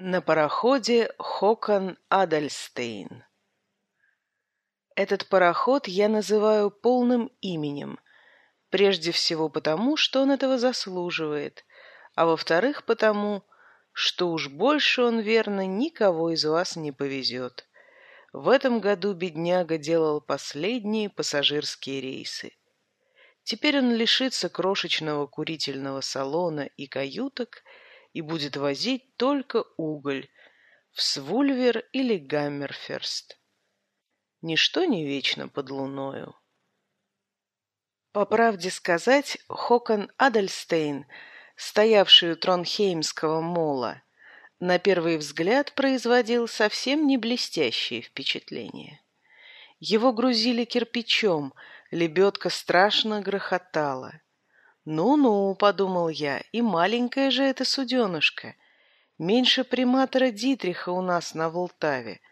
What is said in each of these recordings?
На пароходе Хокон Адальстейн. Этот пароход я называю полным именем, прежде всего потому, что он этого заслуживает, а во-вторых, потому, что уж больше он, верно, никого из вас не повезет. В этом году бедняга делал последние пассажирские рейсы. Теперь он лишится крошечного курительного салона и каюток и будет возить только уголь в Свульвер или Гаммерферст. Ничто не вечно под луною. По правде сказать, Хокон Адельстейн, стоявший у Тронхеймского мола, на первый взгляд производил совсем не блестящее впечатление. Его грузили кирпичом, лебедка страшно грохотала. «Ну-ну», — подумал я, — «и маленькая же эта суденышка. Меньше приматора Дитриха у нас на Волтаве.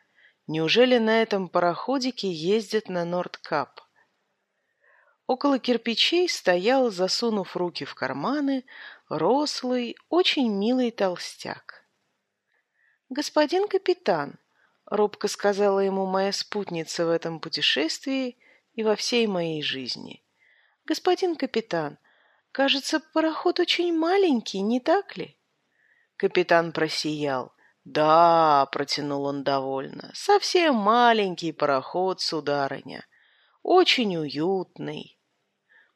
Неужели на этом пароходике ездят на Нордкап?» Около кирпичей стоял, засунув руки в карманы, рослый, очень милый толстяк. «Господин капитан», — робко сказала ему моя спутница в этом путешествии и во всей моей жизни. «Господин капитан, Кажется, пароход очень маленький, не так ли? Капитан просиял. Да, протянул он довольно. Совсем маленький пароход, сударыня. Очень уютный.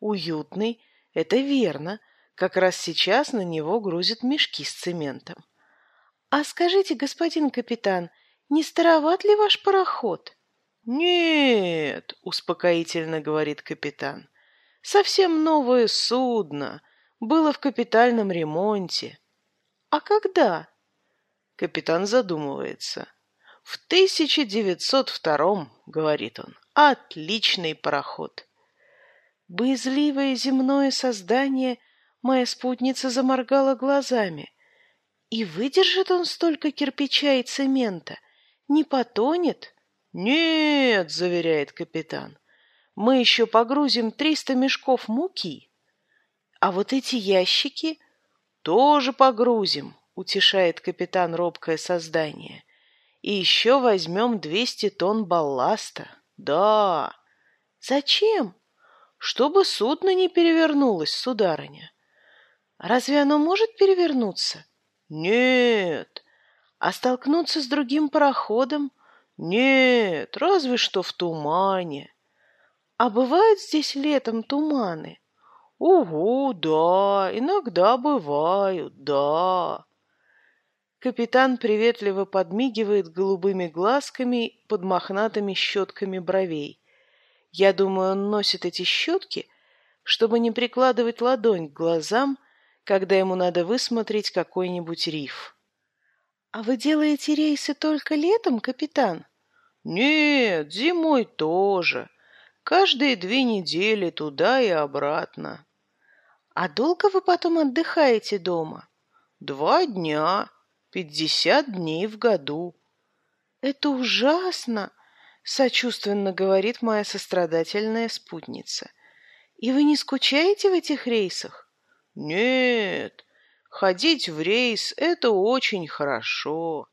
Уютный, это верно. Как раз сейчас на него грузят мешки с цементом. А скажите, господин капитан, не староват ли ваш пароход? Нет, успокоительно говорит капитан. Совсем новое судно. Было в капитальном ремонте. А когда? Капитан задумывается. В 1902 говорит он. Отличный пароход. Боязливое земное создание, моя спутница заморгала глазами. И выдержит он столько кирпича и цемента? Не потонет? Нет, заверяет капитан мы еще погрузим триста мешков муки. А вот эти ящики тоже погрузим, утешает капитан робкое создание. И еще возьмем двести тонн балласта. Да. Зачем? Чтобы судно не перевернулось, сударыня. Разве оно может перевернуться? Нет. А столкнуться с другим пароходом? Нет, разве что в тумане. А бывают здесь летом туманы? Угу, да, иногда бывают, да. Капитан приветливо подмигивает голубыми глазками под мохнатыми щетками бровей. Я думаю, он носит эти щетки, чтобы не прикладывать ладонь к глазам, когда ему надо высмотреть какой-нибудь риф. — А вы делаете рейсы только летом, капитан? — Нет, зимой тоже. Каждые две недели туда и обратно. А долго вы потом отдыхаете дома? Два дня, пятьдесят дней в году. Это ужасно, сочувственно говорит моя сострадательная спутница. И вы не скучаете в этих рейсах? Нет, ходить в рейс — это очень хорошо.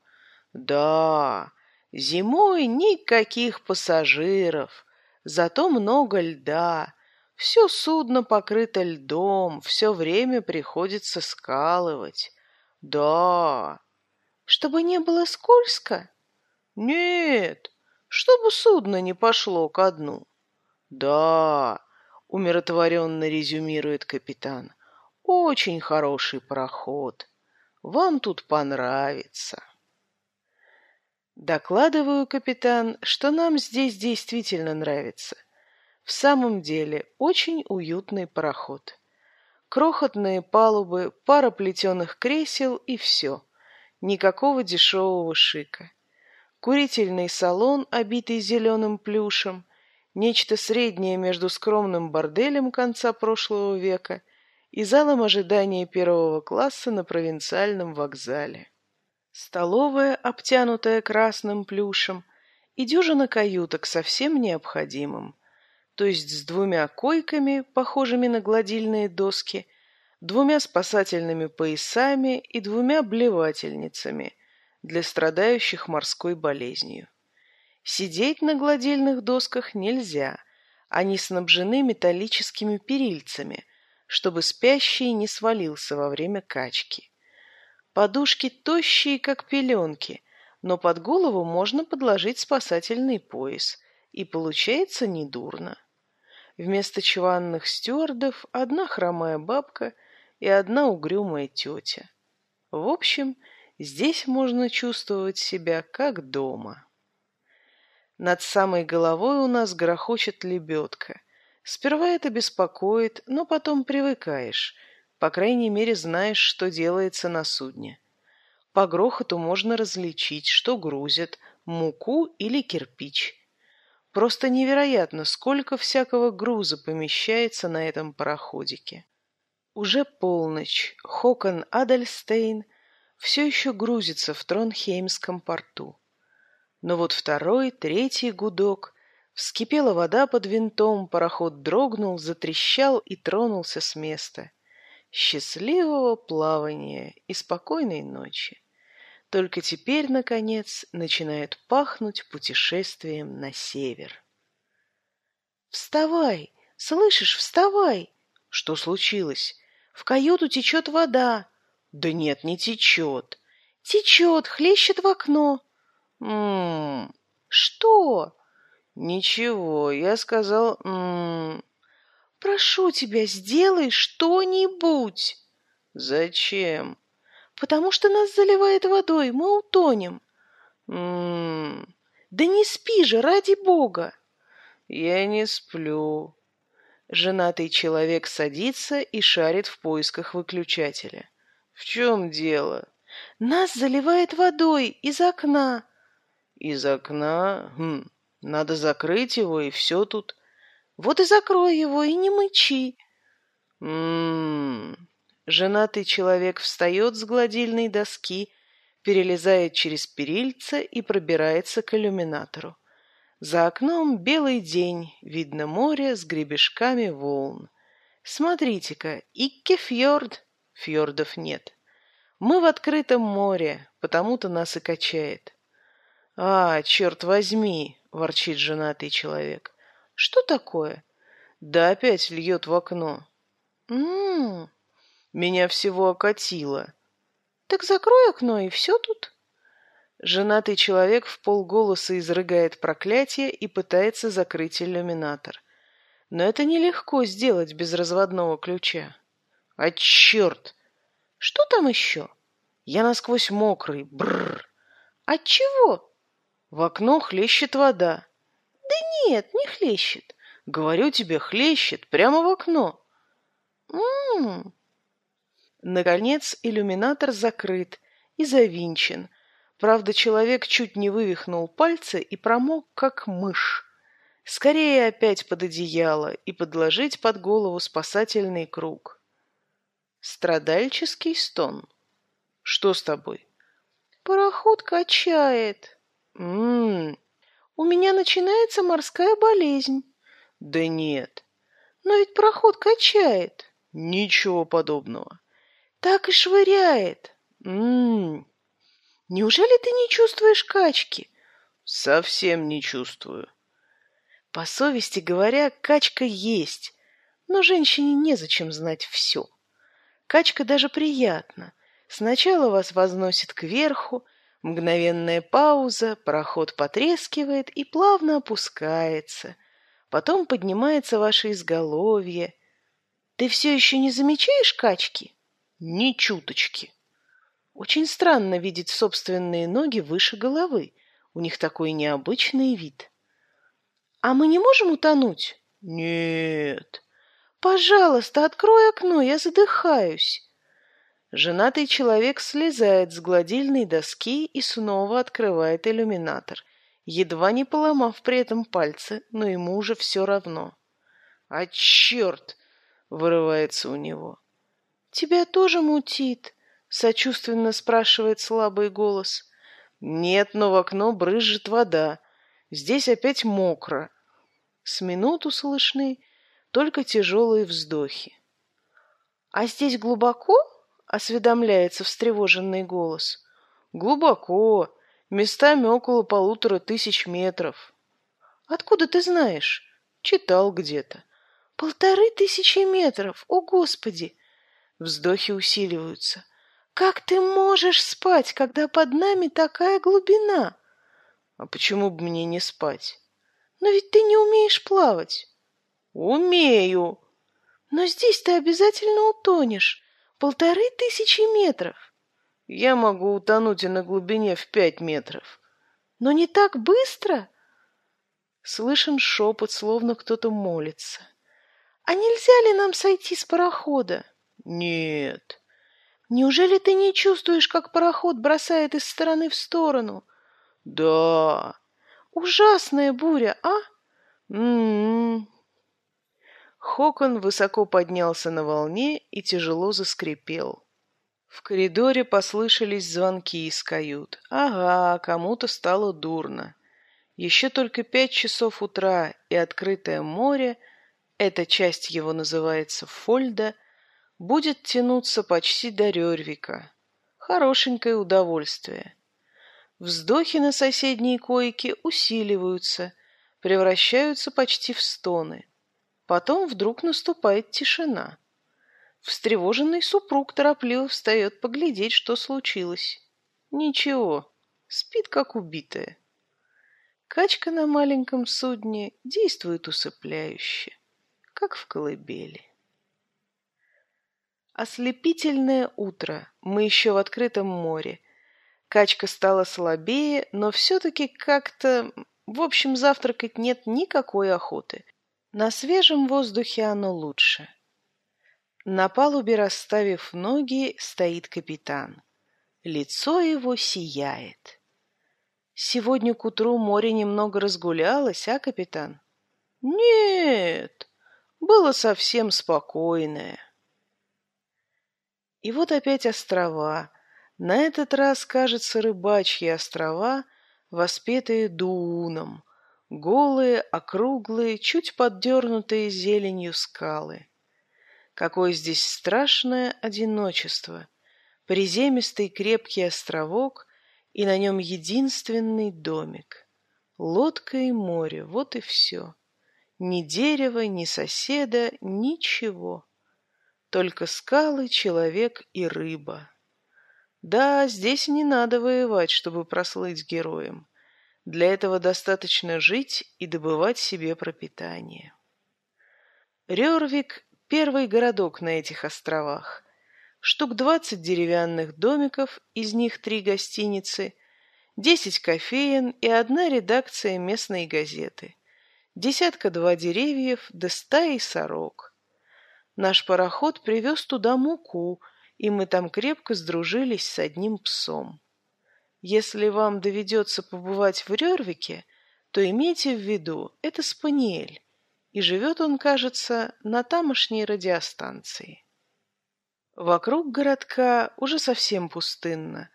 Да, зимой никаких пассажиров — Зато много льда. Все судно покрыто льдом, все время приходится скалывать. Да. Чтобы не было скользко? Нет, чтобы судно не пошло ко дну. Да, умиротворенно резюмирует капитан. Очень хороший пароход. Вам тут понравится. Докладываю, капитан, что нам здесь действительно нравится. В самом деле, очень уютный пароход. Крохотные палубы, пара плетеных кресел и все. Никакого дешевого шика. Курительный салон, обитый зеленым плюшем, нечто среднее между скромным борделем конца прошлого века и залом ожидания первого класса на провинциальном вокзале столовая, обтянутая красным плюшем, и дюжина каюток совсем необходимым, то есть с двумя койками, похожими на гладильные доски, двумя спасательными поясами и двумя блевательницами, для страдающих морской болезнью. Сидеть на гладильных досках нельзя, они снабжены металлическими перильцами, чтобы спящий не свалился во время качки. Подушки тощие, как пеленки, но под голову можно подложить спасательный пояс, и получается недурно. Вместо чванных стюардов одна хромая бабка и одна угрюмая тетя. В общем, здесь можно чувствовать себя как дома. Над самой головой у нас грохочет лебедка. Сперва это беспокоит, но потом привыкаешь. По крайней мере, знаешь, что делается на судне. По грохоту можно различить, что грузят, муку или кирпич. Просто невероятно, сколько всякого груза помещается на этом пароходике. Уже полночь. Хокон Адельстейн все еще грузится в Тронхеймском порту. Но вот второй, третий гудок. Вскипела вода под винтом, пароход дрогнул, затрещал и тронулся с места. Счастливого плавания и спокойной ночи. Только теперь, наконец, начинает пахнуть путешествием на север. «Вставай! Слышишь, вставай!» «Что случилось?» «В каюту течет вода». «Да нет, не течет». «Течет, хлещет в окно». «М-м-м». «Что?» «Ничего, я сказал «м-м». «Прошу тебя, сделай что-нибудь». «Зачем?» «Потому что нас заливает водой, мы утонем». «М-м». «Да не спи же, ради бога!» «Я не сплю». Женатый человек садится и шарит в поисках выключателя. «В чем дело?» «Нас заливает водой из окна». Из окна? Хм, надо закрыть его, и все тут. Вот и закрой его, и не мычи. Ммм... Женатый человек встает с гладильной доски, перелезает через перильца и пробирается к иллюминатору. За окном белый день, видно море с гребешками волн. Смотрите-ка, Иккефьорд. Фьордов нет. Мы в открытом море, потому-то нас и качает. «А, черт возьми!» — ворчит женатый человек. «Что такое?» «Да опять льет в окно». «М-м-м!» «Меня всего окатило». «Так закрой окно, и все тут?» Женатый человек в полголоса изрыгает проклятие и пытается закрыть иллюминатор. Но это нелегко сделать без разводного ключа. «А черт!» «Что там еще?» «Я насквозь мокрый. Бррр!» «От чего?» В окно хлещет вода. Да нет, не хлещет. Говорю тебе, хлещет прямо в окно. М-м. Наконец иллюминатор закрыт и завинчен. Правда, человек чуть не вывихнул пальцы и промок, как мышь. Скорее опять под одеяло и подложить под голову спасательный круг. Страдальческий стон. Что с тобой? Пароход качает. Ммм, у меня начинается морская болезнь. Да нет. Но ведь проход качает. Ничего подобного. Так и швыряет. Ммм. Неужели ты не чувствуешь качки? Совсем не чувствую. По совести говоря, качка есть, но женщине незачем знать все. Качка даже приятна. Сначала вас возносит кверху, Мгновенная пауза, пароход потрескивает и плавно опускается. Потом поднимается ваше изголовье. Ты все еще не замечаешь качки? Ни чуточки. Очень странно видеть собственные ноги выше головы. У них такой необычный вид. А мы не можем утонуть? Нет. Пожалуйста, открой окно, я задыхаюсь. Женатый человек слезает с гладильной доски и снова открывает иллюминатор, едва не поломав при этом пальцы, но ему уже все равно. «А черт!» — вырывается у него. «Тебя тоже мутит?» — сочувственно спрашивает слабый голос. «Нет, но в окно брызжет вода. Здесь опять мокро». С минуту слышны только тяжелые вздохи. «А здесь глубоко?» Осведомляется встревоженный голос. Глубоко, местами около полутора тысяч метров. Откуда ты знаешь? Читал где-то. Полторы тысячи метров, о господи! Вздохи усиливаются. Как ты можешь спать, когда под нами такая глубина? А почему бы мне не спать? Но ведь ты не умеешь плавать. Умею. Но здесь ты обязательно утонешь. Полторы тысячи метров. Я могу утонуть и на глубине в пять метров. Но не так быстро. Слышен шепот, словно кто-то молится. А нельзя ли нам сойти с парохода? Нет. Неужели ты не чувствуешь, как пароход бросает из стороны в сторону? Да. Ужасная буря, а? М-м. Хокон высоко поднялся на волне и тяжело заскрипел. В коридоре послышались звонки из кают. Ага, кому-то стало дурно. Еще только пять часов утра, и открытое море, эта часть его называется Фольда, будет тянуться почти до Рервика. Хорошенькое удовольствие. Вздохи на соседней койке усиливаются, превращаются почти в стоны. Потом вдруг наступает тишина. Встревоженный супруг торопливо встает поглядеть, что случилось. Ничего, спит как убитая. Качка на маленьком судне действует усыпляюще, как в колыбели. Ослепительное утро. Мы еще в открытом море. Качка стала слабее, но все-таки как-то... В общем, завтракать нет никакой охоты. На свежем воздухе оно лучше. На палубе, расставив ноги, стоит капитан. Лицо его сияет. Сегодня к утру море немного разгулялось, а, капитан? Нет, было совсем спокойное. И вот опять острова, на этот раз, кажется, рыбачьи острова, воспетые дуном, голые, округлые, чуть поддернутые зеленью скалы. Какое здесь страшное одиночество! Приземистый крепкий островок, и на нем единственный домик. Лодка и море, вот и все. Ни дерева, ни соседа, ничего. Только скалы, человек и рыба. Да, здесь не надо воевать, чтобы прослыть героем. Для этого достаточно жить и добывать себе пропитание. Рервик – первый городок на этих островах. Штук двадцать деревянных домиков, из них три гостиницы, десять кофеен и одна редакция местной газеты, десятка-два деревьев да стаи сорок. Наш пароход привез туда муку – и мы там крепко сдружились с одним псом. Если вам доведется побывать в Рервике, то имейте в виду, это спаниель, и живет он, кажется, на тамошней радиостанции. Вокруг городка уже совсем пустынно,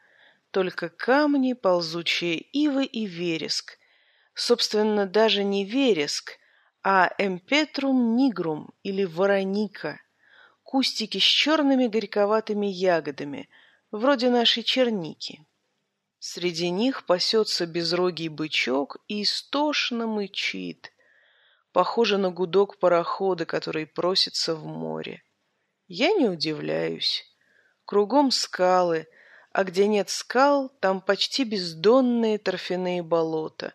только камни, ползучие ивы и вереск. Собственно, даже не вереск, а эмпетрум нигрум или вороника, кустики с черными горьковатыми ягодами, вроде нашей черники. Среди них пасется безрогий бычок и истошно мычит, похоже на гудок парохода, который просится в море. Я не удивляюсь. Кругом скалы, а где нет скал, там почти бездонные торфяные болота.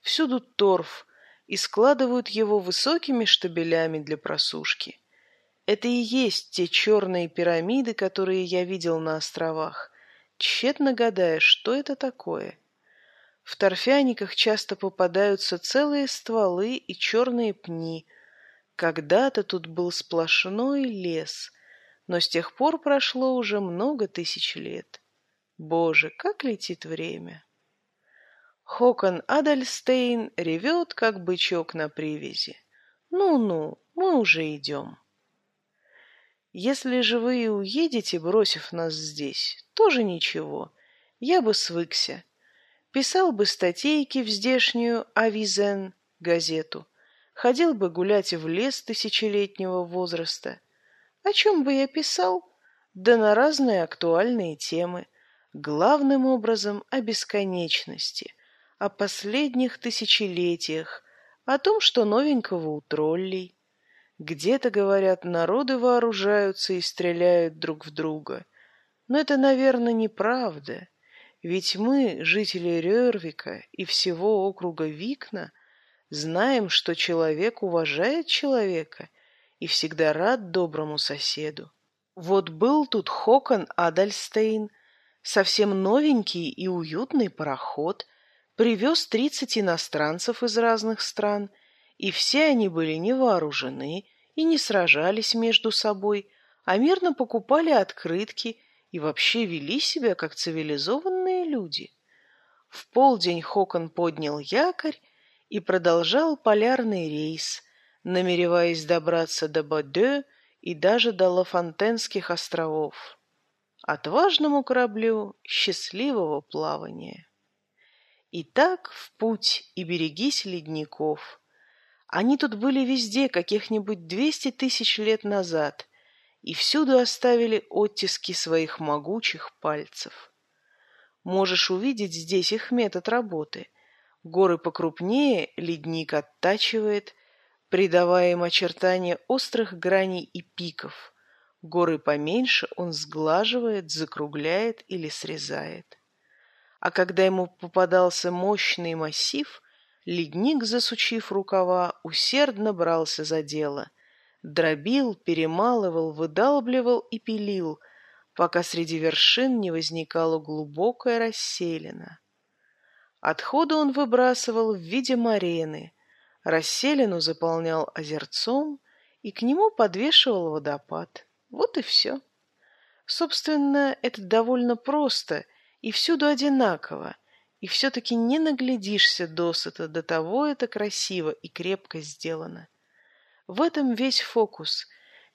Всюду торф, и складывают его высокими штабелями для просушки. Это и есть те черные пирамиды, которые я видел на островах, тщетно гадая, что это такое. В торфяниках часто попадаются целые стволы и черные пни. Когда-то тут был сплошной лес, но с тех пор прошло уже много тысяч лет. Боже, как летит время! Хокон Адальстейн ревет, как бычок на привязи. Ну-ну, мы уже идем. Если же вы и уедете, бросив нас здесь, тоже ничего. Я бы свыкся. Писал бы статейки в здешнюю «Авизен» газету. Ходил бы гулять в лес тысячелетнего возраста. О чем бы я писал? Да на разные актуальные темы. Главным образом о бесконечности, о последних тысячелетиях, о том, что новенького у троллей. Где-то, говорят, народы вооружаются и стреляют друг в друга. Но это, наверное, неправда. Ведь мы, жители Рёрвика и всего округа Викна, знаем, что человек уважает человека и всегда рад доброму соседу. Вот был тут Хокон Адальстейн, совсем новенький и уютный пароход, привез тридцать иностранцев из разных стран, и все они были не вооружены и не сражались между собой, а мирно покупали открытки и вообще вели себя как цивилизованные люди. В полдень Хокон поднял якорь и продолжал полярный рейс, намереваясь добраться до Бодё и даже до Лафонтенских островов. Отважному кораблю счастливого плавания. Итак, в путь и берегись ледников. Они тут были везде каких-нибудь двести тысяч лет назад и всюду оставили оттиски своих могучих пальцев. Можешь увидеть здесь их метод работы. Горы покрупнее ледник оттачивает, придавая им очертания острых граней и пиков. Горы поменьше он сглаживает, закругляет или срезает. А когда ему попадался мощный массив, ледник, засучив рукава, усердно брался за дело. Дробил, перемалывал, выдалбливал и пилил, пока среди вершин не возникала глубокая расселена. Отходы он выбрасывал в виде марены, расселину заполнял озерцом и к нему подвешивал водопад. Вот и все. Собственно, это довольно просто и всюду одинаково, и все-таки не наглядишься досыта, до того это красиво и крепко сделано. В этом весь фокус.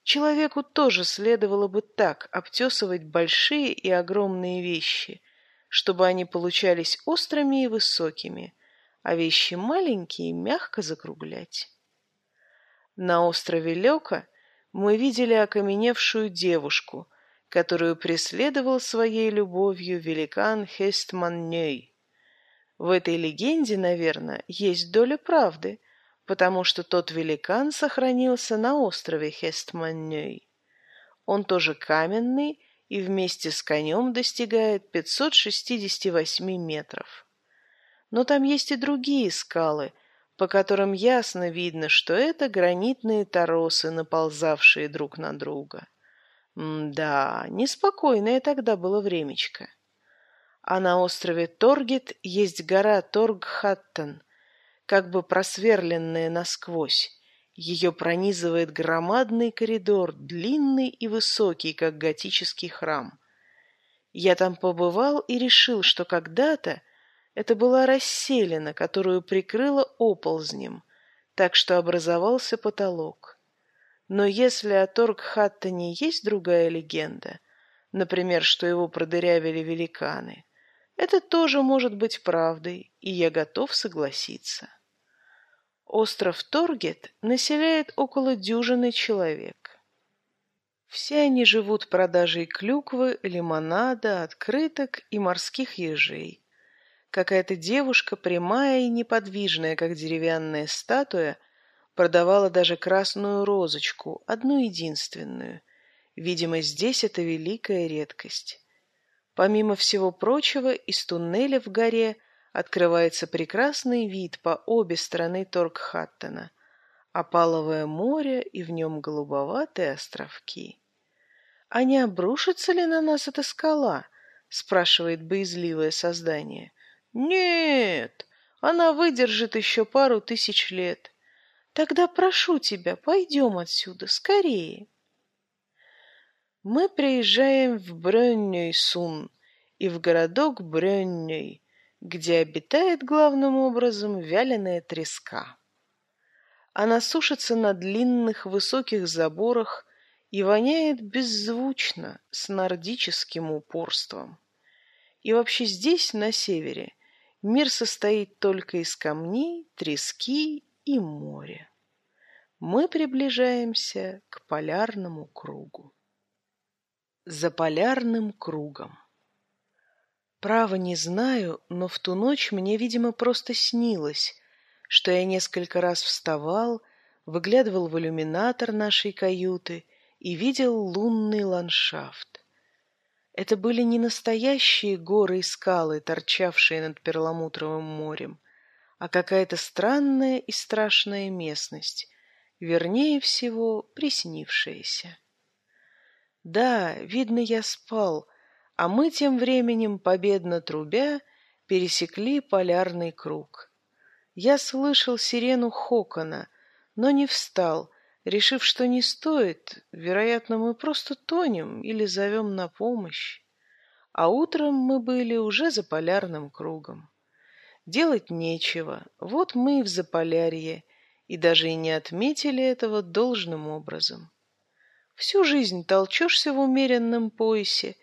Человеку тоже следовало бы так обтесывать большие и огромные вещи, чтобы они получались острыми и высокими, а вещи маленькие мягко закруглять. На острове Лёка мы видели окаменевшую девушку, которую преследовал своей любовью великан Хестманней. В этой легенде, наверное, есть доля правды, потому что тот великан сохранился на острове Хестманней. Он тоже каменный и вместе с конем достигает 568 метров. Но там есть и другие скалы – по которым ясно видно, что это гранитные торосы, наползавшие друг на друга. да, неспокойное тогда было времечко. А на острове Торгет есть гора Торгхаттен, как бы просверленная насквозь. Ее пронизывает громадный коридор, длинный и высокий, как готический храм. Я там побывал и решил, что когда-то это была расселена, которую прикрыло оползнем, так что образовался потолок. Но если о Торгхаттене есть другая легенда, например, что его продырявили великаны, это тоже может быть правдой, и я готов согласиться. Остров Торгет населяет около дюжины человек. Все они живут продажей клюквы, лимонада, открыток и морских ежей. Какая-то девушка, прямая и неподвижная, как деревянная статуя, продавала даже красную розочку, одну единственную. Видимо, здесь это великая редкость. Помимо всего прочего, из туннеля в горе открывается прекрасный вид по обе стороны Торгхаттена, опаловое море и в нем голубоватые островки. «А не обрушится ли на нас эта скала?» — спрашивает боязливое создание. Нет, она выдержит еще пару тысяч лет. Тогда прошу тебя, пойдем отсюда, скорее. Мы приезжаем в Брённёй-Сун и в городок Брённёй, где обитает главным образом вяленая треска. Она сушится на длинных высоких заборах и воняет беззвучно, с нордическим упорством. И вообще здесь, на севере, Мир состоит только из камней, трески и моря. Мы приближаемся к полярному кругу. За полярным кругом. Право не знаю, но в ту ночь мне, видимо, просто снилось, что я несколько раз вставал, выглядывал в иллюминатор нашей каюты и видел лунный ландшафт. Это были не настоящие горы и скалы, торчавшие над перламутровым морем, а какая-то странная и страшная местность, вернее всего, приснившаяся. Да, видно, я спал, а мы тем временем, победно трубя, пересекли полярный круг. Я слышал сирену Хокона, но не встал, решив, что не стоит, вероятно, мы просто тонем или зовем на помощь. А утром мы были уже за полярным кругом. Делать нечего, вот мы и в Заполярье, и даже и не отметили этого должным образом. Всю жизнь толчешься в умеренном поясе,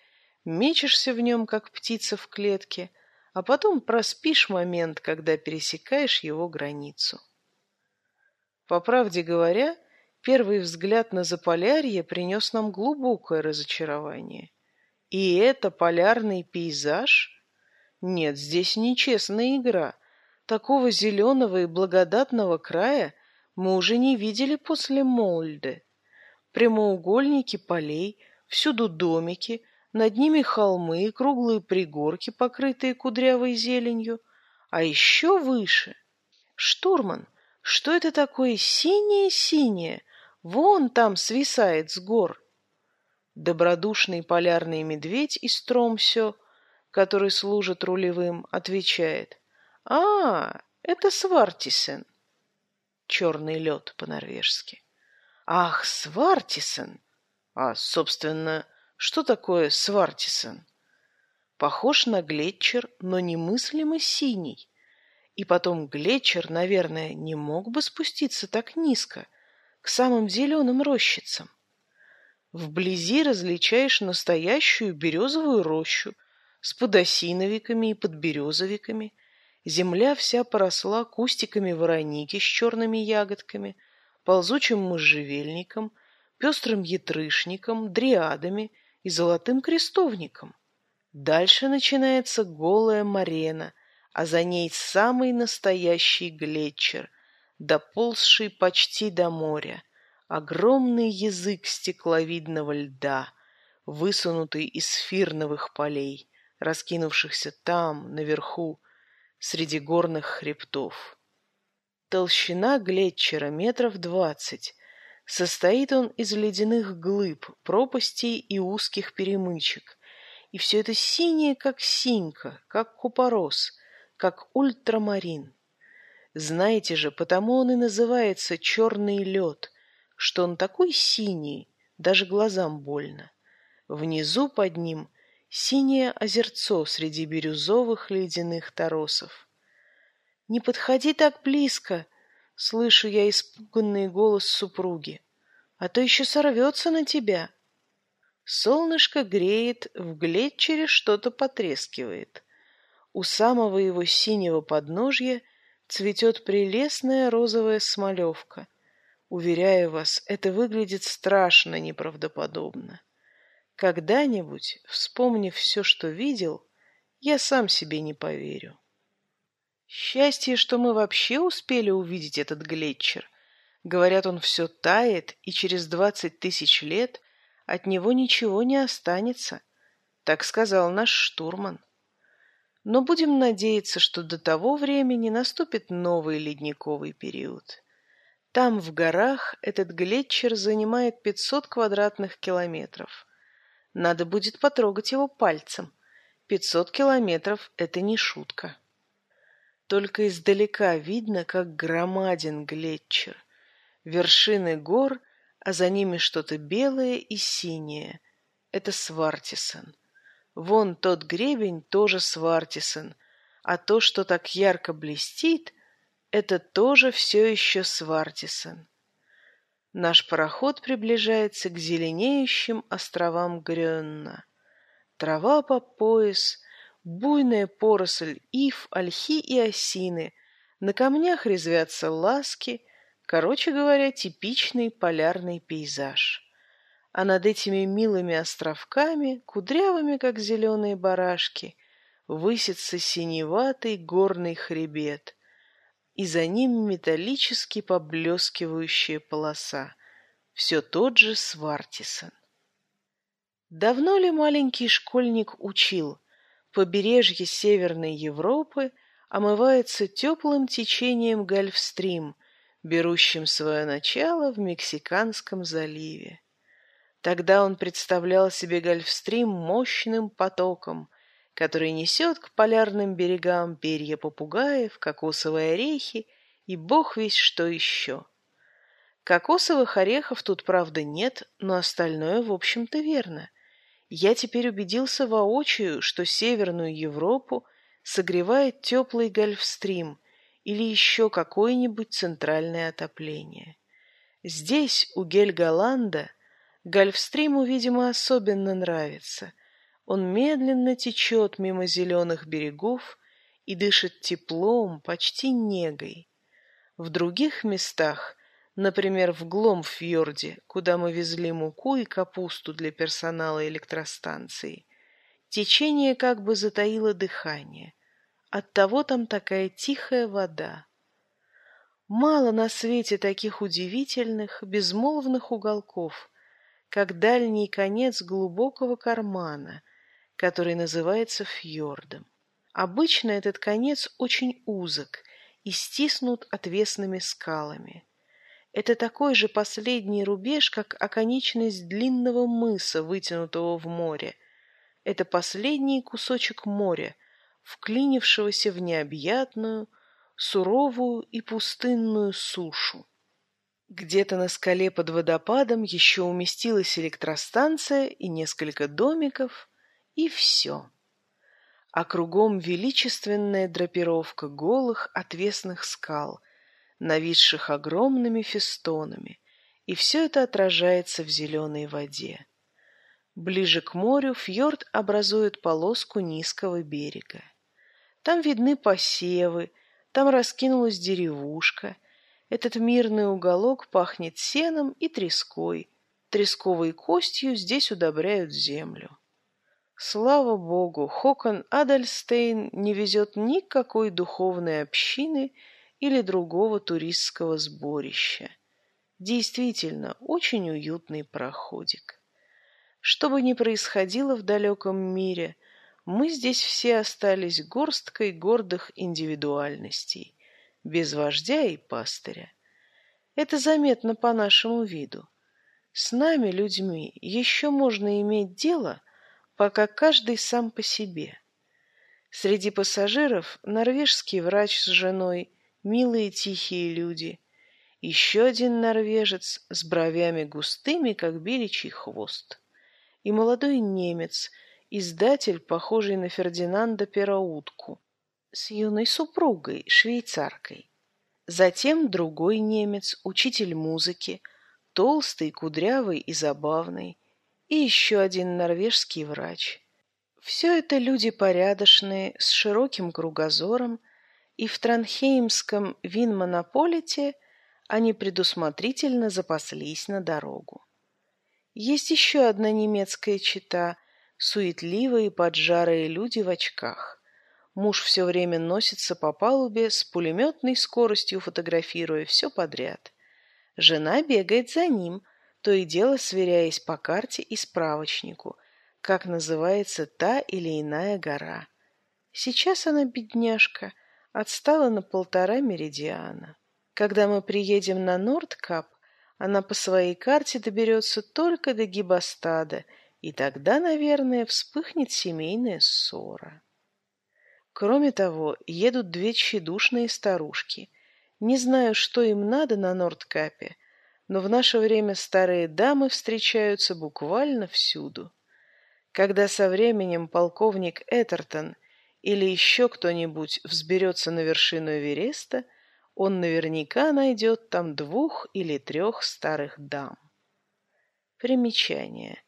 мечешься в нем, как птица в клетке — а потом проспишь момент, когда пересекаешь его границу. По правде говоря, первый взгляд на Заполярье принес нам глубокое разочарование. И это полярный пейзаж? Нет, здесь нечестная игра. Такого зеленого и благодатного края мы уже не видели после Молльды. Прямоугольники полей, всюду домики — над ними холмы и круглые пригорки, покрытые кудрявой зеленью. А еще выше... Штурман, что это такое синее-синее? Вон там свисает с гор. Добродушный полярный медведь из Тромсё, который служит рулевым, отвечает. «А, это Свартисен». Черный лед по-норвежски. «Ах, Свартисен!» А, собственно, что такое Свартисон? Похож на Глетчер, но немыслимо синий. И потом Глетчер, наверное, не мог бы спуститься так низко, к самым зеленым рощицам. Вблизи различаешь настоящую березовую рощу с подосиновиками и подберезовиками. Земля вся поросла кустиками вороники с черными ягодками, ползучим можжевельником, пестрым ятрышником, дриадами — и золотым крестовником. Дальше начинается голая марена, а за ней самый настоящий глетчер, доползший почти до моря, огромный язык стекловидного льда, высунутый из фирновых полей, раскинувшихся там, наверху, среди горных хребтов. Толщина глетчера метров двадцать, Состоит он из ледяных глыб, пропастей и узких перемычек. И все это синее, как синька, как купорос, как ультрамарин. Знаете же, потому он и называется черный лед, что он такой синий, даже глазам больно. Внизу под ним синее озерцо среди бирюзовых ледяных торосов. «Не подходи так близко!» Слышу я испуганный голос супруги. А то еще сорвется на тебя. Солнышко греет, в глетчере что-то потрескивает. У самого его синего подножья цветет прелестная розовая смолевка. Уверяю вас, это выглядит страшно неправдоподобно. Когда-нибудь, вспомнив все, что видел, я сам себе не поверю. Счастье, что мы вообще успели увидеть этот глетчер. Говорят, он все тает, и через двадцать тысяч лет от него ничего не останется. Так сказал наш штурман. Но будем надеяться, что до того времени наступит новый ледниковый период. Там, в горах, этот глетчер занимает 500 квадратных километров. Надо будет потрогать его пальцем. 500 километров — это не шутка. Только издалека видно, как громаден Глетчер. Вершины гор, а за ними что-то белое и синее. Это Свартисон. Вон тот гребень тоже Свартисон, а то, что так ярко блестит, это тоже все еще Свартисон. Наш пароход приближается к зеленеющим островам Грённа. Трава по пояс, буйная поросль ив, ольхи и осины, на камнях резвятся ласки, короче говоря, типичный полярный пейзаж. А над этими милыми островками, кудрявыми, как зеленые барашки, высится синеватый горный хребет, и за ним металлически поблескивающая полоса, все тот же Свартисон. Давно ли маленький школьник учил, побережье Северной Европы омывается теплым течением Гольфстрим, берущим свое начало в Мексиканском заливе. Тогда он представлял себе Гольфстрим мощным потоком, который несет к полярным берегам перья попугаев, кокосовые орехи и бог весь что еще. Кокосовых орехов тут, правда, нет, но остальное, в общем-то, верно. Я теперь убедился воочию, что Северную Европу согревает теплый гольфстрим или еще какое-нибудь центральное отопление. Здесь, у Гельголанда, гольфстриму, видимо, особенно нравится – он медленно течет мимо зеленых берегов и дышит теплом, почти негой. В других местах, например, в Гломфьорде, куда мы везли муку и капусту для персонала электростанции, течение как бы затаило дыхание. Оттого там такая тихая вода. Мало на свете таких удивительных, безмолвных уголков, как дальний конец глубокого кармана — который называется фьордом. Обычно этот конец очень узок и стиснут отвесными скалами. Это такой же последний рубеж, как оконечность длинного мыса, вытянутого в море. Это последний кусочек моря, вклинившегося в необъятную, суровую и пустынную сушу. Где-то на скале под водопадом еще уместилась электростанция и несколько домиков, и все. А кругом величественная драпировка голых отвесных скал, нависших огромными фестонами, и все это отражается в зеленой воде. Ближе к морю фьорд образует полоску низкого берега. Там видны посевы, там раскинулась деревушка. Этот мирный уголок пахнет сеном и треской. Тресковой костью здесь удобряют землю. Слава Богу, Хокон Адальстейн не везет никакой духовной общины или другого туристского сборища. Действительно, очень уютный проходик. Что бы ни происходило в далеком мире, мы здесь все остались горсткой гордых индивидуальностей, без вождя и пастыря. Это заметно по нашему виду. С нами, людьми, еще можно иметь дело – пока каждый сам по себе. Среди пассажиров норвежский врач с женой, милые тихие люди, еще один норвежец с бровями густыми, как беличий хвост, и молодой немец, издатель, похожий на Фердинанда Пераутку, с юной супругой, швейцаркой. Затем другой немец, учитель музыки, толстый, кудрявый и забавный, и еще один норвежский врач. Все это люди порядочные, с широким кругозором, и в Транхеймском винмонополите они предусмотрительно запаслись на дорогу. Есть еще одна немецкая чита, суетливые поджарые люди в очках. Муж все время носится по палубе с пулеметной скоростью, фотографируя все подряд. Жена бегает за ним – то и дело сверяясь по карте и справочнику, как называется та или иная гора. Сейчас она, бедняжка, отстала на полтора меридиана. Когда мы приедем на Нордкап, она по своей карте доберется только до Гибостада, и тогда, наверное, вспыхнет семейная ссора. Кроме того, едут две тщедушные старушки. Не знаю, что им надо на Нордкапе, но в наше время старые дамы встречаются буквально всюду. Когда со временем полковник Этертон или еще кто-нибудь взберется на вершину Эвереста, он наверняка найдет там двух или трех старых дам. Примечание.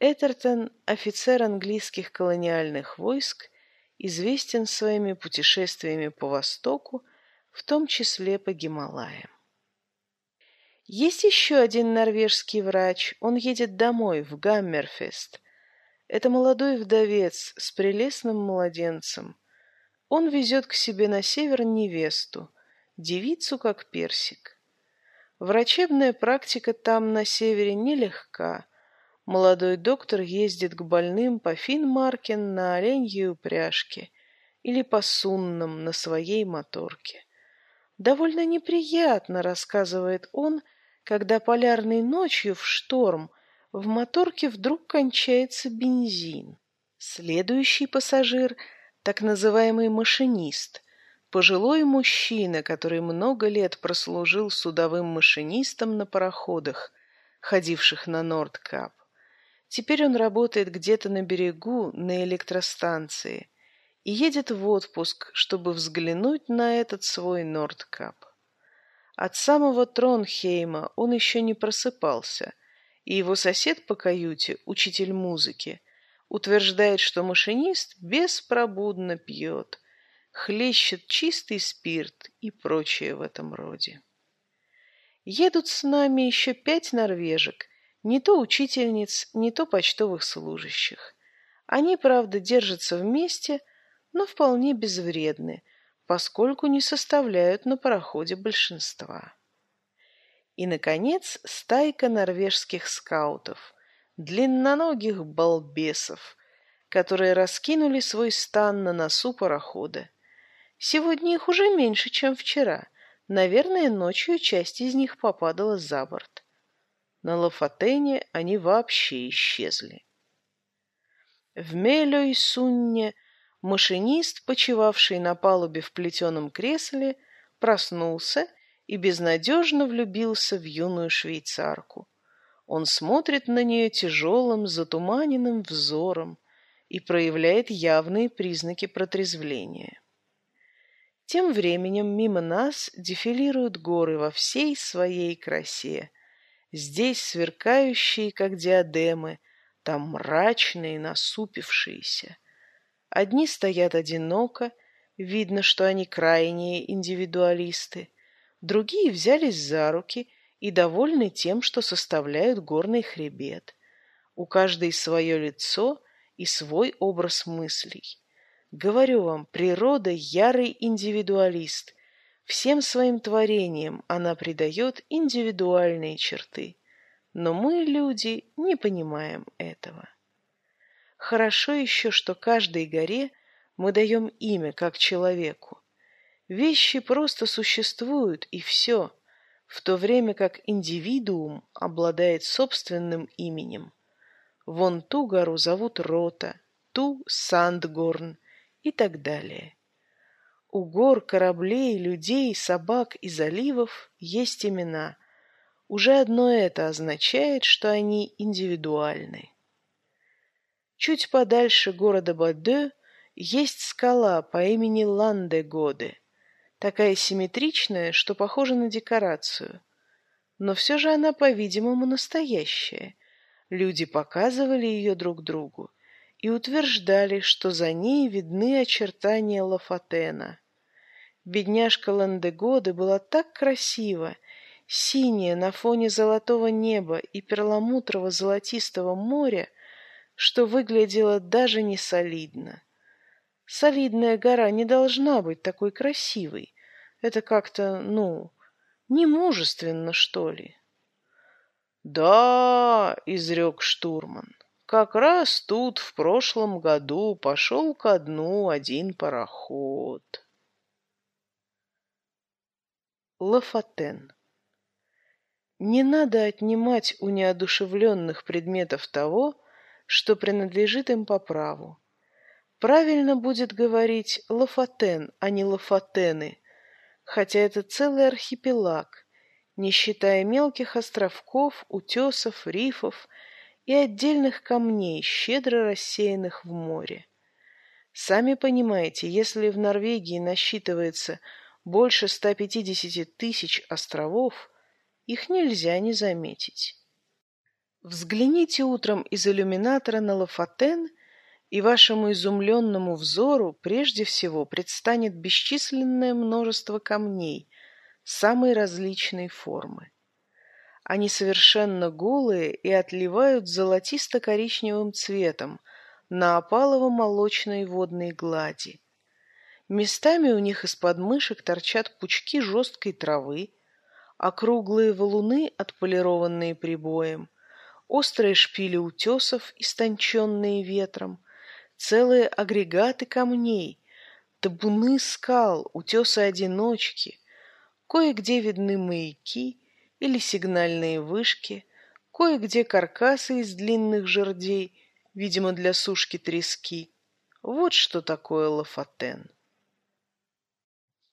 Этертон – офицер английских колониальных войск, известен своими путешествиями по Востоку, в том числе по Гималаям. Есть еще один норвежский врач. Он едет домой, в Гаммерфест. Это молодой вдовец с прелестным младенцем. Он везет к себе на север невесту, девицу как персик. Врачебная практика там на севере нелегка. Молодой доктор ездит к больным по Финмаркен на оленьей упряжке или по Суннам на своей моторке. Довольно неприятно, рассказывает он, когда полярной ночью в шторм в моторке вдруг кончается бензин. Следующий пассажир – так называемый машинист, пожилой мужчина, который много лет прослужил судовым машинистом на пароходах, ходивших на Нордкап. Теперь он работает где-то на берегу на электростанции и едет в отпуск, чтобы взглянуть на этот свой Нордкап. От самого Тронхейма он еще не просыпался, и его сосед по каюте, учитель музыки, утверждает, что машинист беспробудно пьет – хлещет чистый спирт и прочее в этом роде. Едут с нами еще пять норвежек, не то учительниц, не то почтовых служащих. Они, правда, держатся вместе, но вполне безвредны, поскольку не составляют на пароходе большинства. И, наконец, стайка норвежских скаутов, длинноногих балбесов, которые раскинули свой стан на носу парохода Сегодня их уже меньше, чем вчера. Наверное, ночью часть из них попадала за борт. На Лафатене они вообще исчезли. В Мелёй-Сунне машинист, почивавший на палубе в плетеном кресле, проснулся и безнадежно влюбился в юную швейцарку. Он смотрит на нее тяжелым, затуманенным взором и проявляет явные признаки протрезвления. Тем временем мимо нас дефилируют горы во всей своей красе. Здесь сверкающие, как диадемы, там мрачные, насупившиеся. Одни стоят одиноко, видно, что они крайние индивидуалисты, другие взялись за руки и довольны тем, что составляют горный хребет. У каждой свое лицо и свой образ мыслей. Говорю вам, природа — ярый индивидуалист. Всем своим творениям она придает индивидуальные черты. Но мы, люди, не понимаем этого. Хорошо еще, что каждой горе мы даем имя, как человеку. Вещи просто существуют, и все, в то время как индивидуум обладает собственным именем. Вон ту гору зовут Рота, ту — Сандгорн, и так далее. У гор, кораблей, людей, собак и заливов есть имена. Уже одно это означает, что они индивидуальны. Чуть подальше города Бадё есть скала по имени Ландегоде, такая симметричная, что похожа на декорацию. Но все же она, по-видимому, настоящая. Люди показывали ее друг другу и утверждали, что за ней видны очертания Лафатена. Бедняжка Ландегоды была так красива, синяя на фоне золотого неба и перламутрово-золотистого моря, что выглядела даже не солидно. Солидная гора не должна быть такой красивой. Это как-то, ну, немужественно, что ли. «Да», — изрек штурман, как раз тут в прошлом году пошел ко дну один пароход. Лафатен Не надо отнимать у неодушевленных предметов того, что принадлежит им по праву. Правильно будет говорить Лафатен, а не Лафатены, хотя это целый архипелаг, не считая мелких островков, утесов, рифов и отдельных камней, щедро рассеянных в море. Сами понимаете, если в Норвегии насчитывается больше 150 тысяч островов, их нельзя не заметить. Взгляните утром из иллюминатора на Лафатен, и вашему изумленному взору прежде всего предстанет бесчисленное множество камней самой различной формы. Они совершенно голые и отливают золотисто-коричневым цветом, на опалово-молочной водной глади. Местами у них из подмышек торчат пучки жесткой травы, округлые валуны, отполированные прибоем, острые шпили утесов, истонченные ветром, целые агрегаты камней, табуны скал, утесы-одиночки, кое-где видны маяки или сигнальные вышки, кое-где каркасы из длинных жердей, видимо, для сушки трески. Вот что такое Лафатен.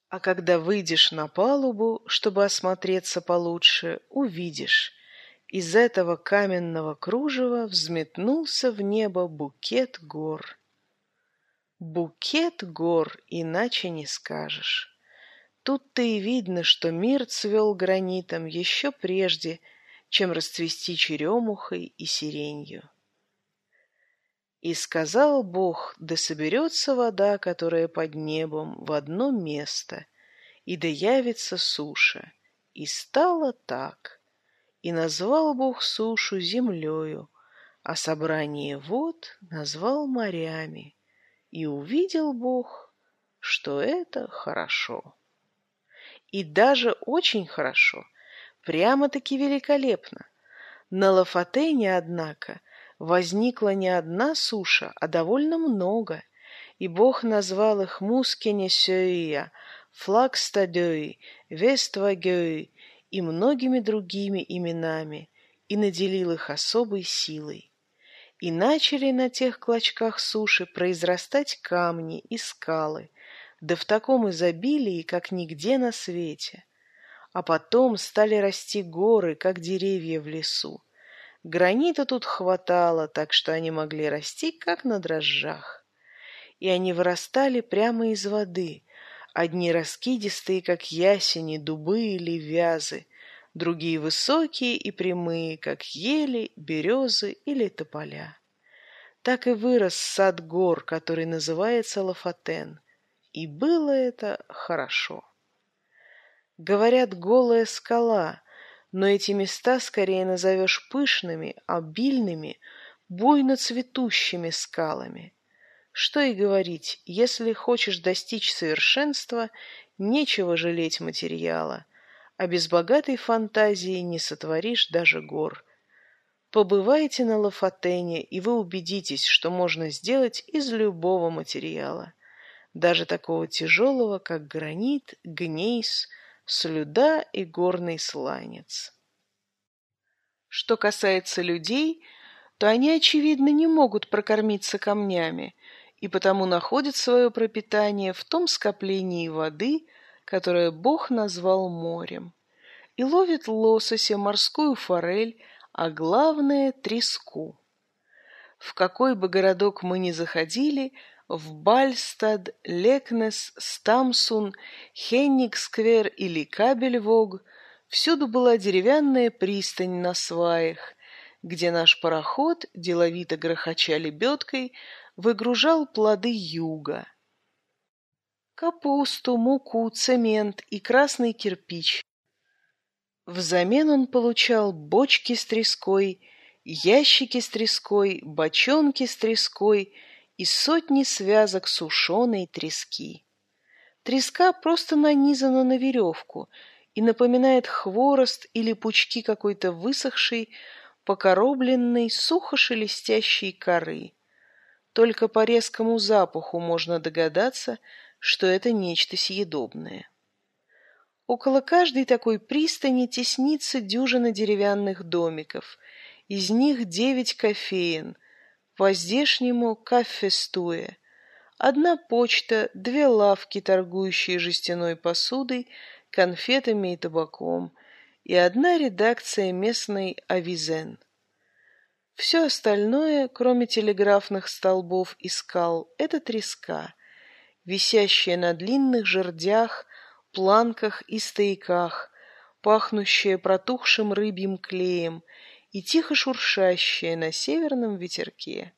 А когда выйдешь на палубу, чтобы осмотреться получше, увидишь. Из этого каменного кружева взметнулся в небо букет гор. Букет гор, иначе не скажешь. Тут-то и видно, что мир цвел гранитом еще прежде, чем расцвести черемухой и сиренью. И сказал Бог, да соберется вода, которая под небом, в одно место, и да явится суша. И стало так. И назвал Бог сушу землею, а собрание вод назвал морями. И увидел Бог, что это хорошо. И даже очень хорошо, прямо-таки великолепно. На Лафатене, однако, возникла не одна суша, а довольно много, и Бог назвал их Мускенесёия, Флагстадёй, Вествагёй и многими другими именами, и наделил их особой силой. И начали на тех клочках суши произрастать камни и скалы, да в таком изобилии, как нигде на свете. А потом стали расти горы, как деревья в лесу, Гранита тут хватало, так что они могли расти, как на дрожжах. И они вырастали прямо из воды, одни раскидистые, как ясени, дубы или вязы, другие высокие и прямые, как ели, березы или тополя. Так и вырос сад гор, который называется Лафатен, и было это хорошо. Говорят, голая скала — но эти места скорее назовешь пышными, обильными, буйно цветущими скалами. Что и говорить, если хочешь достичь совершенства, нечего жалеть материала, а без богатой фантазии не сотворишь даже гор. Побывайте на Лафатене, и вы убедитесь, что можно сделать из любого материала, даже такого тяжелого, как гранит, гнейс – слюда и горный сланец. Что касается людей, то они, очевидно, не могут прокормиться камнями и потому находят свое пропитание в том скоплении воды, которое Бог назвал морем, и ловят лосося, морскую форель, а главное — треску. В какой бы городок мы ни заходили — в Бальстад, Лекнес, Стамсун, Хенниксквер или Кабельвог всюду была деревянная пристань на сваях, где наш пароход, деловито грохоча лебедкой, выгружал плоды юга. Капусту, муку, цемент и красный кирпич. Взамен он получал бочки с треской, ящики с треской, бочонки с треской — и сотни связок сушеной трески. Треска просто нанизана на веревку и напоминает хворост или пучки какой-то высохшей, покоробленной, сухо шелестящей коры. Только по резкому запаху можно догадаться, что это нечто съедобное. Около каждой такой пристани теснится дюжина деревянных домиков. Из них девять кофеин, по-здешнему кафестуе. Одна почта, две лавки, торгующие жестяной посудой, конфетами и табаком, и одна редакция местной «Авизен». Все остальное, кроме телеграфных столбов и скал, это треска, висящая на длинных жердях, планках и стояках, пахнущая протухшим рыбьим клеем и тихо шуршащее на северном ветерке.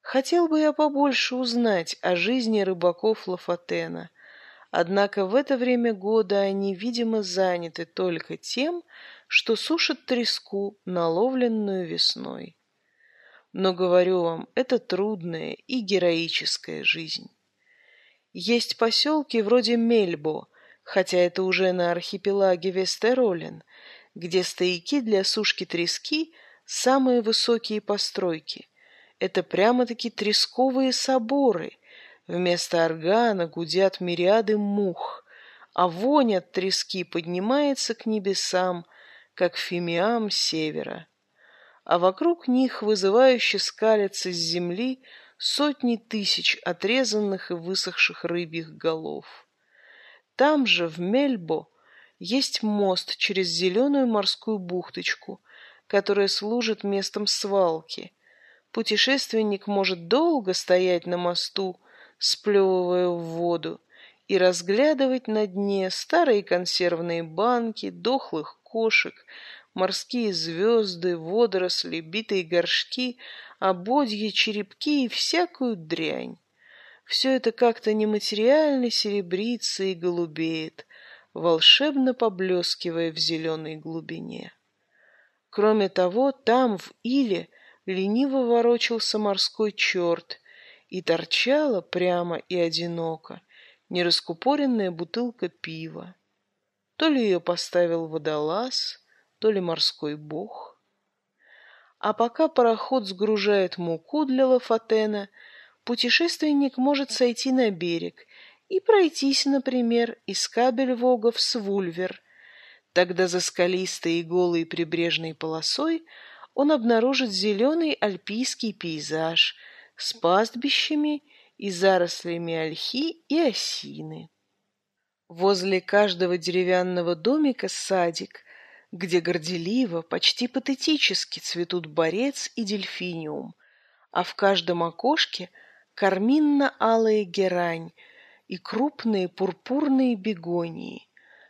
Хотел бы я побольше узнать о жизни рыбаков Лафатена, однако в это время года они, видимо, заняты только тем, что сушат треску, наловленную весной. Но, говорю вам, это трудная и героическая жизнь. Есть поселки вроде Мельбо, хотя это уже на архипелаге Вестеролен, где стояки для сушки трески – самые высокие постройки. Это прямо-таки тресковые соборы. Вместо органа гудят мириады мух, а вонь от трески поднимается к небесам, как фимиам севера. А вокруг них вызывающе скалятся с земли сотни тысяч отрезанных и высохших рыбьих голов. Там же, в Мельбо, есть мост через зеленую морскую бухточку, которая служит местом свалки. Путешественник может долго стоять на мосту, сплевывая в воду, и разглядывать на дне старые консервные банки, дохлых кошек, морские звезды, водоросли, битые горшки, ободья, черепки и всякую дрянь. Все это как-то нематериально серебрится и голубеет, волшебно поблескивая в зеленой глубине. Кроме того, там, в иле, лениво ворочался морской черт, и торчала прямо и одиноко нераскупоренная бутылка пива. То ли ее поставил водолаз, то ли морской бог. А пока пароход сгружает муку для Лафатена, путешественник может сойти на берег и пройтись, например, из Кабель-Вогов с Вульвер. Тогда за скалистой и голой прибрежной полосой он обнаружит зеленый альпийский пейзаж с пастбищами и зарослями ольхи и осины. Возле каждого деревянного домика садик, где горделиво, почти патетически цветут борец и дельфиниум, а в каждом окошке карминно-алая герань и крупные пурпурные бегонии.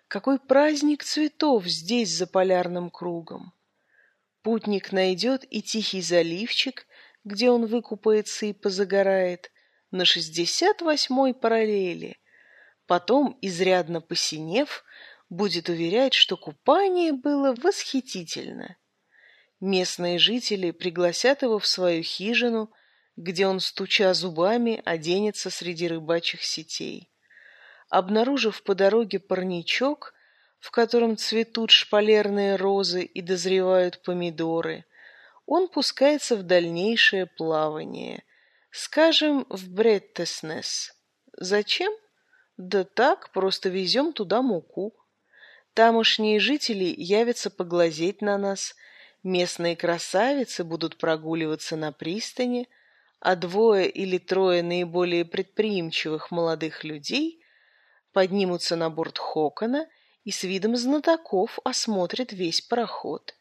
Какой праздник цветов здесь за полярным кругом! Путник найдет и тихий заливчик, где он выкупается и позагорает, на шестьдесят восьмой параллели. Потом, изрядно посинев, будет уверять, что купание было восхитительно. Местные жители пригласят его в свою хижину где он, стуча зубами, оденется среди рыбачьих сетей. Обнаружив по дороге парничок, в котором цветут шпалерные розы и дозревают помидоры, он пускается в дальнейшее плавание, скажем, в Бреттеснес. Зачем? Да так, просто везем туда муку. Тамошние жители явятся поглазеть на нас, местные красавицы будут прогуливаться на пристани, а двое или трое наиболее предприимчивых молодых людей поднимутся на борт Хокона и с видом знатоков осмотрят весь пароход.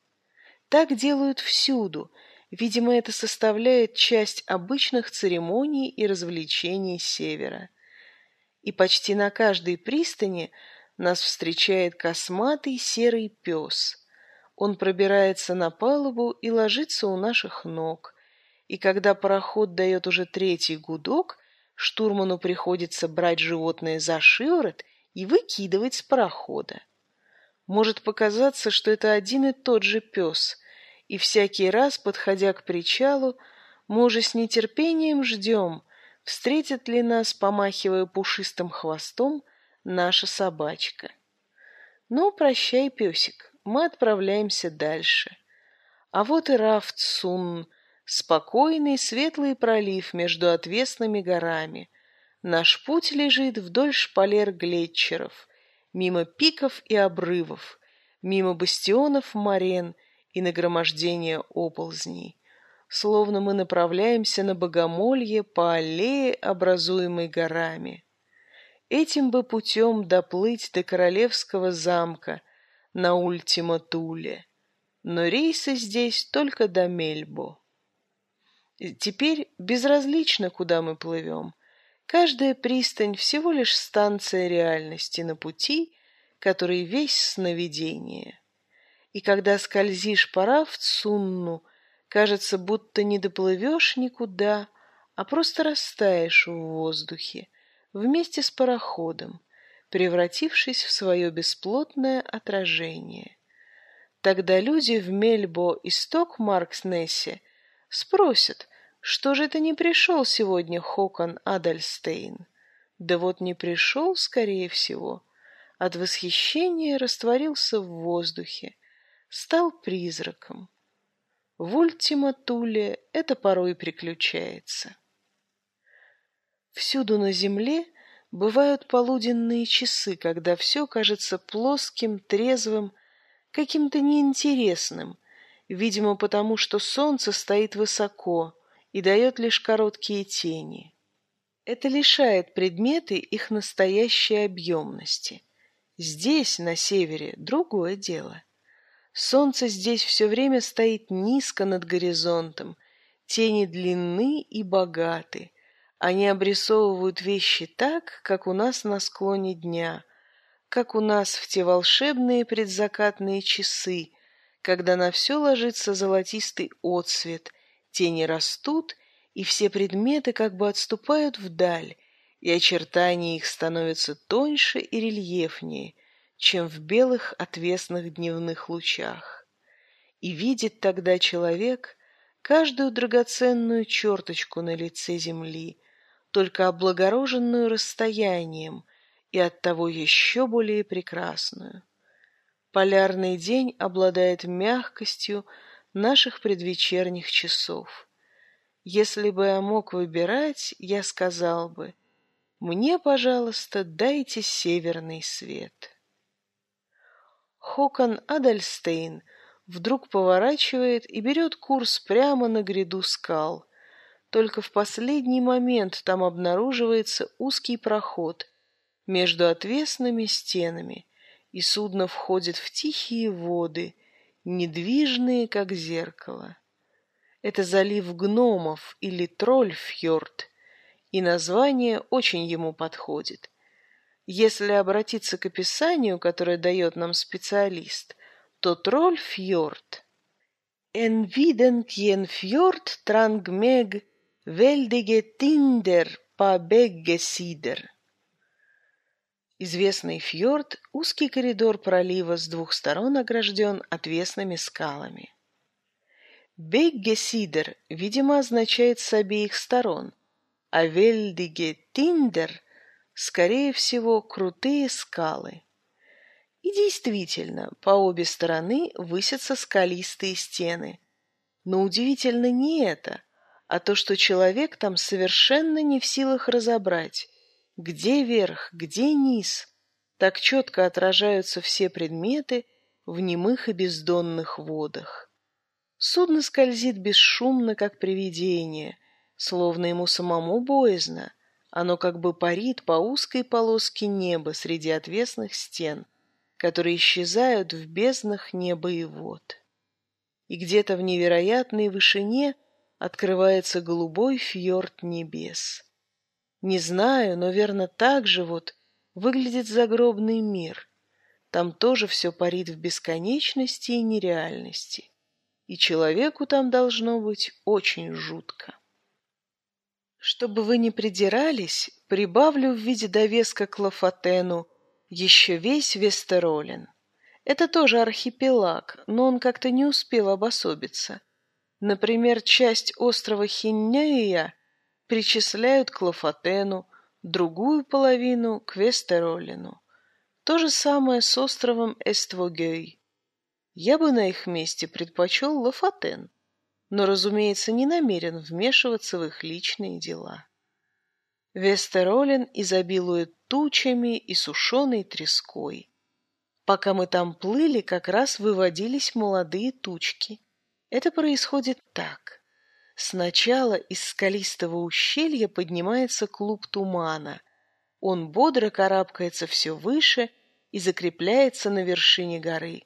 Так делают всюду, видимо, это составляет часть обычных церемоний и развлечений Севера. И почти на каждой пристани нас встречает косматый серый пес. Он пробирается на палубу и ложится у наших ног – и когда пароход дает уже третий гудок, штурману приходится брать животное за шиворот и выкидывать с парохода. Может показаться, что это один и тот же пес, и всякий раз, подходя к причалу, мы уже с нетерпением ждем, встретит ли нас, помахивая пушистым хвостом, наша собачка. Ну, прощай, песик, мы отправляемся дальше. А вот и Рафт Сунн, Спокойный светлый пролив между отвесными горами. Наш путь лежит вдоль шпалер глетчеров, мимо пиков и обрывов, мимо бастионов морен и нагромождения оползней. Словно мы направляемся на богомолье по аллее, образуемой горами. Этим бы путем доплыть до королевского замка на Ультима-Туле. Но рейсы здесь только до Мельбо. Теперь безразлично, куда мы плывем. Каждая пристань всего лишь станция реальности на пути, который весь сновидение. И когда скользишь пора в Цунну, кажется, будто не доплывешь никуда, а просто растаешь в воздухе вместе с пароходом, превратившись в свое бесплотное отражение. Тогда люди в Мельбо и Стокмаркснессе Спросят, что же это не пришел сегодня Хокон Адальстейн? Да вот не пришел, скорее всего. От восхищения растворился в воздухе, стал призраком. В Ультима Туле это порой приключается. Всюду на земле бывают полуденные часы, когда все кажется плоским, трезвым, каким-то неинтересным, видимо, потому что солнце стоит высоко и дает лишь короткие тени. Это лишает предметы их настоящей объемности. Здесь, на севере, другое дело. Солнце здесь все время стоит низко над горизонтом, тени длинны и богаты. Они обрисовывают вещи так, как у нас на склоне дня, как у нас в те волшебные предзакатные часы, когда на все ложится золотистый отсвет, тени растут, и все предметы как бы отступают вдаль, и очертания их становятся тоньше и рельефнее, чем в белых отвесных дневных лучах. И видит тогда человек каждую драгоценную черточку на лице земли, только облагороженную расстоянием и оттого еще более прекрасную. Полярный день обладает мягкостью наших предвечерних часов. Если бы я мог выбирать, я сказал бы, мне, пожалуйста, дайте северный свет. Хокон Адальстейн вдруг поворачивает и берет курс прямо на гряду скал. Только в последний момент там обнаруживается узкий проход между отвесными стенами, и судно входит в тихие воды, недвижные, как зеркало. Это залив гномов или Трольфьорд, и название очень ему подходит. Если обратиться к описанию, которое дает нам специалист, то Трольфьорд «En viden fjord trangmeg väldige tinder по бегге сидер». Известный фьорд – узкий коридор пролива с двух сторон огражден отвесными скалами. Бегге сидер, видимо, означает с обеих сторон, а Вельдиге Тиндер – скорее всего, крутые скалы. И действительно, по обе стороны высятся скалистые стены. Но удивительно не это, а то, что человек там совершенно не в силах разобрать, где верх, где низ. Так четко отражаются все предметы в немых и бездонных водах. Судно скользит бесшумно, как привидение, словно ему самому боязно. Оно как бы парит по узкой полоске неба среди отвесных стен, которые исчезают в безднах неба и вод. И где-то в невероятной вышине – открывается голубой фьорд небес. Не знаю, но верно так же вот выглядит загробный мир. Там тоже все парит в бесконечности и нереальности. И человеку там должно быть очень жутко. Чтобы вы не придирались, прибавлю в виде довеска к Лафатену еще весь Вестеролен. Это тоже архипелаг, но он как-то не успел обособиться. Например, часть острова Хинняя причисляют к Лафатену, другую половину – к Вестеролину. То же самое с островом Эствогей. Я бы на их месте предпочел Лафатен, но, разумеется, не намерен вмешиваться в их личные дела. Вестеролин изобилует тучами и сушеной треской. Пока мы там плыли, как раз выводились молодые тучки – это происходит так. Сначала из скалистого ущелья поднимается клуб тумана. Он бодро карабкается все выше и закрепляется на вершине горы.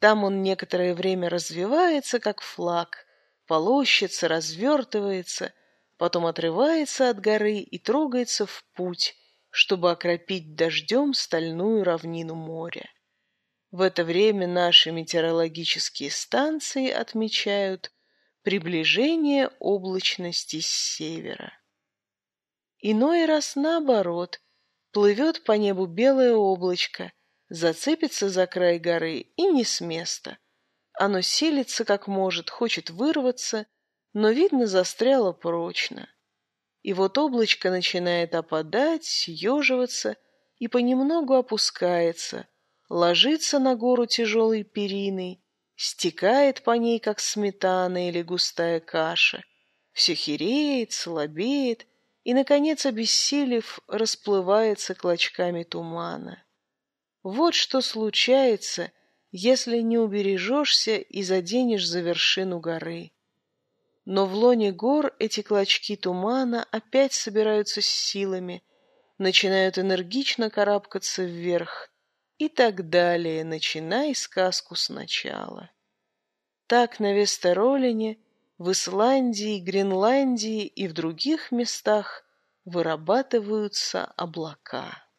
Там он некоторое время развивается, как флаг, полощется, развертывается, потом отрывается от горы и трогается в путь, чтобы окропить дождем стальную равнину моря. В это время наши метеорологические станции отмечают приближение облачности с севера. Иной раз наоборот, плывет по небу белое облачко, зацепится за край горы и не с места. Оно селится как может, хочет вырваться, но, видно, застряла прочно. И вот облачко начинает опадать, съеживаться и понемногу опускается, ложится на гору тяжелой периной, стекает по ней, как сметана или густая каша, все хереет, слабеет и, наконец, обессилев, расплывается клочками тумана. Вот что случается, если не убережешься и заденешь за вершину горы. Но в лоне гор эти клочки тумана опять собираются с силами, начинают энергично карабкаться вверх и так далее, начиная сказку сначала. Так на Вестеролине, в Исландии, Гренландии и в других местах вырабатываются облака.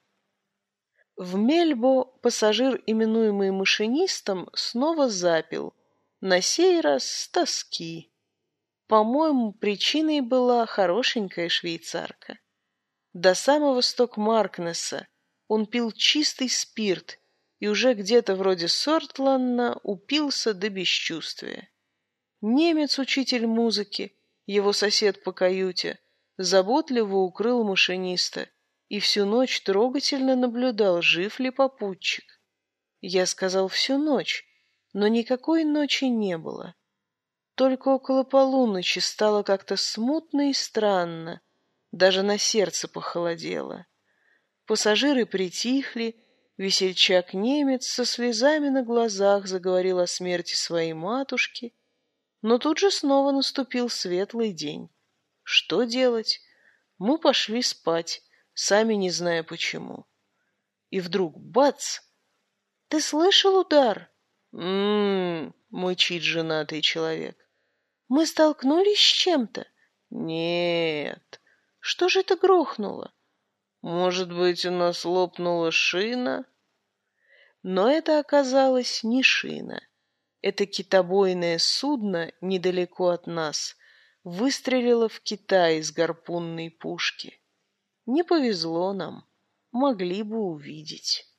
В Мельбо пассажир, именуемый машинистом, снова запил, на сей раз с тоски. По-моему, причиной была хорошенькая швейцарка. До самого Стокмаркнесса он пил чистый спирт и уже где-то вроде Сортланна упился до бесчувствия. Немец-учитель музыки, его сосед по каюте, заботливо укрыл машиниста и всю ночь трогательно наблюдал, жив ли попутчик. Я сказал всю ночь, но никакой ночи не было. Только около полуночи стало как-то смутно и странно, даже на сердце похолодело. Пассажиры притихли, весельчак-немец со слезами на глазах заговорил о смерти своей матушки, но тут же снова наступил светлый день. Что делать? Мы пошли спать, сами не зная почему. И вдруг бац! Ты слышал удар? М-м, мычит женатый человек. Мы столкнулись с чем-то? Нет. Что же это грохнуло? Может быть, у нас лопнула шина? Но это оказалось не шина. Это китобойное судно недалеко от нас выстрелило в Китай из гарпунной пушки. Не повезло нам, могли бы увидеть.